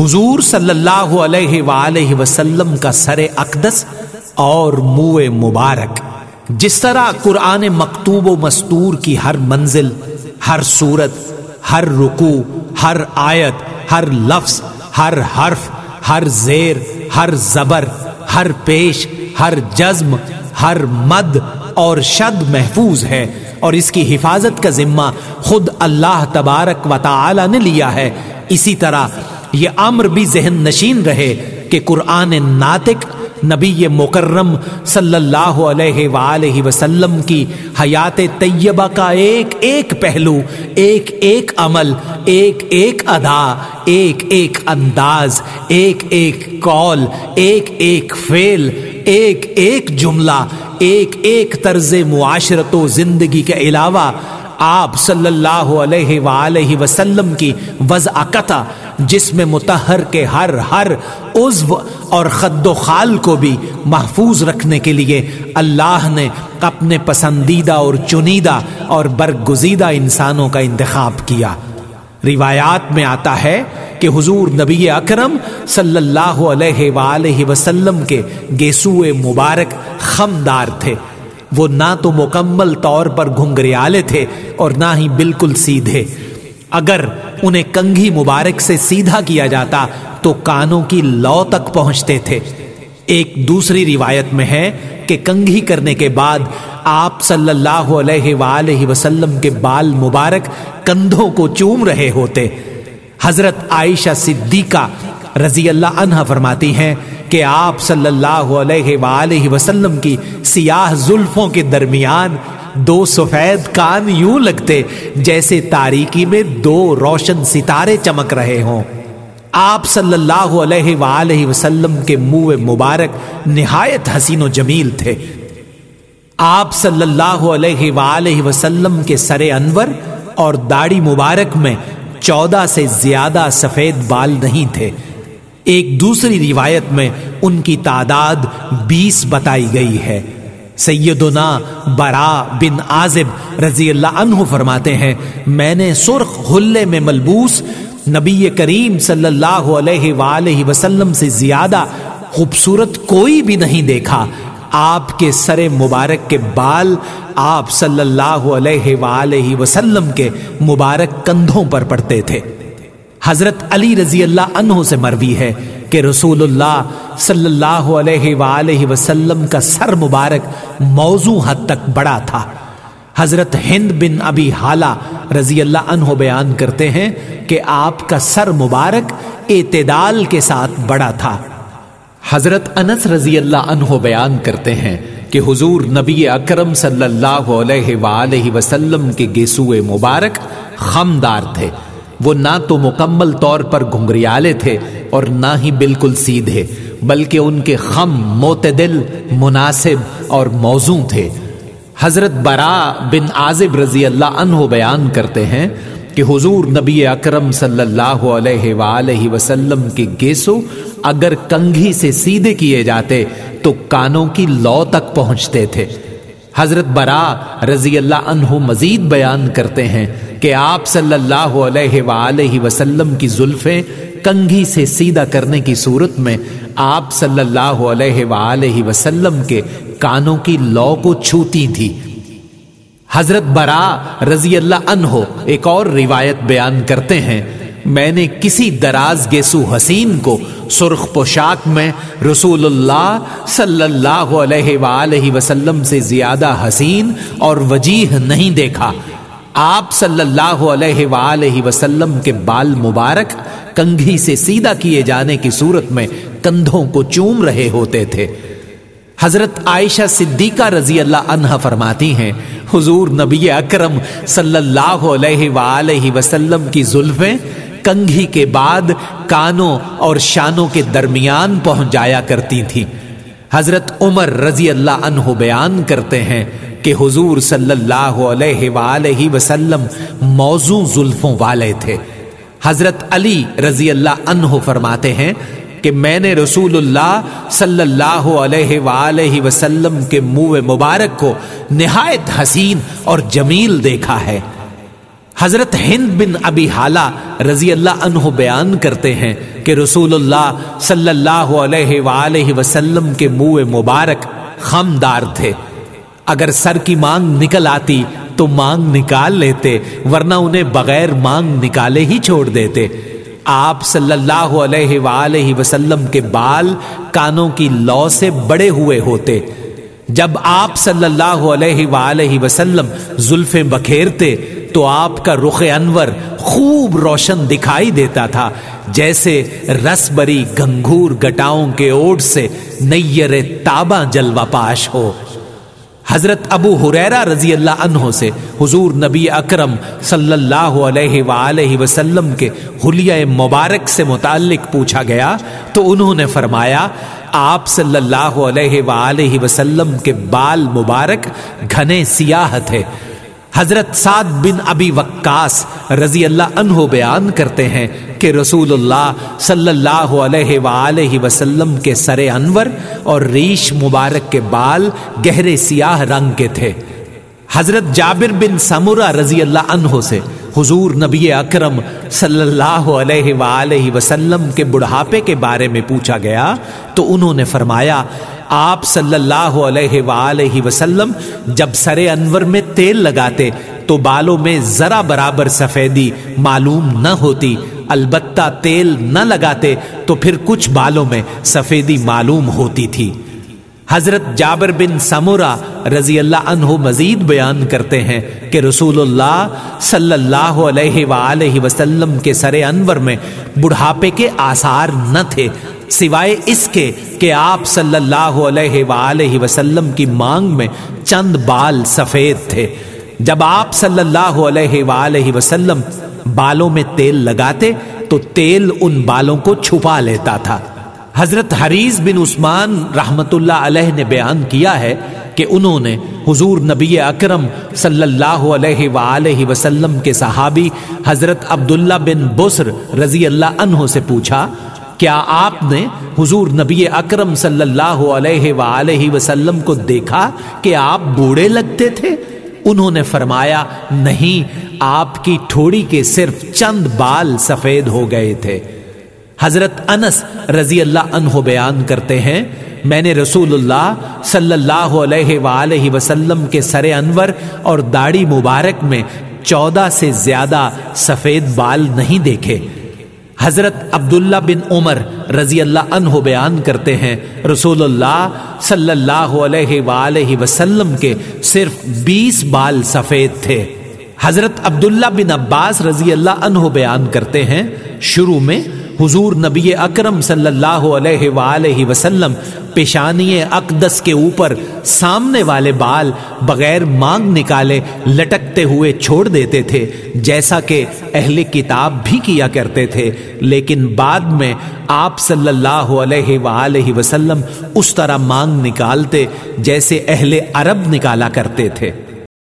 حضور صلی اللہ علیہ وآلہ وسلم کا سر اقدس اور منہ مبارک۔ جس طرح قرآن مکتوب و مستور کی ہر منزل، ہر صورت، ہر رکو ہر آیت، ہر لفظ، ہر حرف، ہر زیر، ہر زبر، ہر پیش، ہر جزم، ہر مد اور شد محفوظ ہے۔ اور اس کی حفاظت کا ذمہ خود اللہ تبارک و تعالی نے لیا ہے۔ اسی طرح یہ امر بھی ذہن نشین رہے کہ قرآن ناطق نبی مکرم صلی اللہ علیہ وآلہ وسلم کی حیات طیبہ کا ایک ایک پہلو، ایک ایک عمل، ایک ایک ادا، ایک ایک انداز، ایک ایک کال، ایک ایک فعل، ایک ایک جملہ، ایک ایک طرز معاشرت و زندگی کے علاوہ آپ صلی اللہ علیہ وآلہ وسلم کی وضع جس میں متحر کے ہر ہر عضو اور خد و خال کو بھی محفوظ رکھنے کے لیے اللہ نے اپنے پسندیدہ اور چنیدہ اور برگزیدہ انسانوں کا انتخاب کیا۔ روایات میں آتا ہے کہ حضور نبی اکرم صلی اللہ علیہ وآلہ وسلم کے گیسوئے مبارک خمدار تھے۔ وہ نہ تو مکمل طور پر گھنگریالے تھے اور نہ ہی بالکل سیدھے۔ اگر انہیں کنگھی مبارک سے سیدھا کیا جاتا تو کانوں کی لو تک پہنچتے تھے۔ ایک دوسری روایت میں ہے کہ کنگھی کرنے کے بعد آپ صلی اللہ علیہ وآلہ وسلم کے بال مبارک کندھوں کو چوم رہے ہوتے۔ حضرت عائشہ صدیقہ رضی اللہ عنہ فرماتی ہیں کہ آپ صلی اللہ علیہ وآلہ وسلم کی سیاہ زلفوں کے درمیان دو سفید کان یوں لگتے جیسے تاریکی میں دو روشن ستارے چمک رہے ہوں۔ آپ صلی اللہ علیہ وآلہ وسلم کے منہ مبارک نہایت حسین و جمیل تھے۔ آپ صلی اللہ علیہ وآلہ وسلم کے سر انور اور داڑھی مبارک میں چودہ سے زیادہ سفید بال نہیں تھے۔ ایک دوسری روایت میں ان کی تعداد بیس بتائی گئی ہے۔ سیدنا برا بن آزب رضی اللہ عنہ فرماتے ہیں، میں نے سرخ حلے میں ملبوس نبی کریم صلی اللہ علیہ وآلہ وسلم سے زیادہ خوبصورت کوئی بھی نہیں دیکھا۔ آپ کے سر مبارک کے بال آپ صلی اللہ علیہ وآلہ وسلم کے مبارک کندھوں پر پڑتے تھے۔ حضرت علی رضی اللہ عنہ سے مروی ہے کہ رسول اللہ صلی اللہ علیہ وآلہ وسلم کا سر مبارک موضوع حد تک بڑا تھا۔ حضرت ہند بن ابی حالہ رضی اللہ عنہ بیان کرتے ہیں کہ آپ کا سر مبارک اعتدال کے ساتھ بڑا تھا۔ حضرت انس رضی اللہ عنہ بیان کرتے ہیں کہ حضور نبی اکرم صلی اللہ علیہ وآلہ وسلم کے گیسوئے مبارک خمدار تھے۔ وہ نہ تو مکمل طور پر گھنگریالے تھے اور نہ ہی بالکل سیدھے، بلکہ ان کے خم معتدل مناسب اور موزوں تھے۔ حضرت برا بن عازب رضی اللہ عنہ بیان کرتے ہیں کہ حضور نبی اکرم صلی اللہ علیہ وآلہ وسلم کے گیسو اگر کنگھی سے سیدھے کیے جاتے تو کانوں کی لو تک پہنچتے تھے۔ حضرت برا رضی اللہ عنہ مزید بیان کرتے ہیں کہ آپ صلی اللہ علیہ وآلہ وسلم کی زلفیں کنگھی سے سیدھا کرنے کی صورت میں آپ صلی اللہ علیہ وآلہ وسلم کے کانوں کی لو کو چھوتی تھی۔ حضرت برا رضی اللہ عنہ ایک اور روایت بیان کرتے ہیں میں نے کسی دراز گیسو حسین کو سرخ پوشاک میں رسول اللہ صلی اللہ علیہ وآلہ وسلم سے زیادہ حسین اور وجیح نہیں دیکھا۔ آپ صلی اللہ علیہ وآلہ وسلم کے بال مبارک کنگھی سے سیدھا کیے جانے کی صورت میں کندھوں کو چوم رہے ہوتے تھے۔ حضرت عائشہ صدیقہ رضی اللہ عنہ فرماتی ہیں، حضور نبی اکرم صلی اللہ علیہ وآلہ وسلم کی زلفیں کنگھی کے بعد کانوں اور شانوں کے درمیان پہنچ جایا کرتی تھی حضرت عمر رضی اللہ عنہ بیان کرتے ہیں کہ حضور صلی اللہ علیہ وآلہ وسلم موضوع زلفوں والے تھے۔ حضرت علی رضی اللہ عنہ فرماتے ہیں کہ میں نے رسول اللہ صلی اللہ علیہ وآلہ وسلم کے منہ مبارک کو نہایت حسین اور جمیل دیکھا ہے۔ حضرت ہند بن ابی حالہ رضی اللہ عنہ بیان کرتے ہیں کہ رسول اللہ صلی اللہ علیہ وآلہ وسلم کے منہ مبارک خمدار تھے۔ اگر سر کی مانگ نکل آتی تو مانگ نکال لیتے، ورنہ انہیں بغیر مانگ نکالے ہی چھوڑ دیتے۔ آپ صلی اللہ علیہ وآلہ وسلم کے بال کانوں کی لو سے بڑے ہوئے ہوتے۔ جب آپ صلی اللہ علیہ وآلہ وسلم زلفیں بکھیرتے تو آپ کا رخ انور خوب روشن دکھائی دیتا تھا، جیسے رس بری گنگور گٹاؤں کے اوٹ سے نیر تابا جلوہ پاش ہو۔ حضرت ابو حریرہ رضی اللہ عنہ سے حضور نبی اکرم صلی اللہ علیہ وآلہ وسلم کے حلیہ مبارک سے متعلق پوچھا گیا تو انہوں نے فرمایا، آپ صلی اللہ علیہ وآلہ وسلم کے بال مبارک گھنے سیاہ تھے حضرت سعد بن ابی وقاص رضی اللہ عنہ بیان کرتے ہیں کہ رسول اللہ صلی اللہ علیہ وآلہ وسلم کے سر انور اور ریش مبارک کے بال گہرے سیاہ رنگ کے تھے۔ حضرت جابر بن سمورہ رضی اللہ عنہ سے حضور نبی اکرم صلی اللہ علیہ وآلہ وسلم کے بڑھاپے کے بارے میں پوچھا گیا تو انہوں نے فرمایا، آپ صلی اللہ علیہ وآلہ وسلم جب سر انور میں تیل لگاتے تو بالوں میں ذرا برابر سفیدی معلوم نہ ہوتی، البتہ تیل نہ لگاتے تو پھر کچھ بالوں میں سفیدی معلوم ہوتی تھی۔ حضرت جابر بن سمورا رضی اللہ عنہ مزید بیان کرتے ہیں کہ رسول اللہ صلی اللہ علیہ وآلہ وسلم کے سر انور میں بڑھاپے کے آثار نہ تھے، سوائے اس کے کہ آپ صلی اللہ علیہ وآلہ وسلم کی مانگ میں چند بال سفید تھے۔ جب آپ صلی اللہ علیہ وآلہ وسلم بالوں میں تیل لگاتے تو تیل ان بالوں کو چھپا لیتا تھا۔ حضرت حریز بن عثمان رحمت اللہ علیہ نے بیان کیا ہے کہ انہوں نے حضور نبی اکرم صلی اللہ علیہ وآلہ وسلم کے صحابی حضرت عبداللہ بن بسر رضی اللہ عنہ سے پوچھا، کیا آپ نے حضور نبی اکرم صلی اللہ علیہ وآلہ وسلم کو دیکھا کہ آپ بوڑھے لگتے تھے? انہوں نے فرمایا، نہیں، آپ کی ٹھوڑی کے صرف چند بال سفید ہو گئے تھے۔ حضرت انس رضی اللہ عنہ بیان کرتے ہیں، میں نے رسول اللہ صلی اللہ علیہ وآلہ وسلم کے سر انور اور داڑھی مبارک میں چودہ سے زیادہ سفید بال نہیں دیکھے۔ حضرت عبداللہ بن عمر رضی اللہ عنہ بیان کرتے ہیں، رسول اللہ صلی اللہ علیہ وآلہ وسلم کے صرف بیس بال سفید تھے۔ حضرت عبداللہ بن عباس رضی اللہ عنہ بیان کرتے ہیں، شروع میں حضور نبی اکرم صلی اللہ علیہ وآلہ وسلم پیشانی اقدس کے اوپر سامنے والے بال بغیر مانگ نکالے لٹکتے ہوئے چھوڑ دیتے تھے، جیسا کہ اہل کتاب بھی کیا کرتے تھے۔ لیکن بعد میں آپ صلی اللہ علیہ وآلہ وسلم اس طرح مانگ نکالتے جیسے اہل عرب نکالا کرتے تھے۔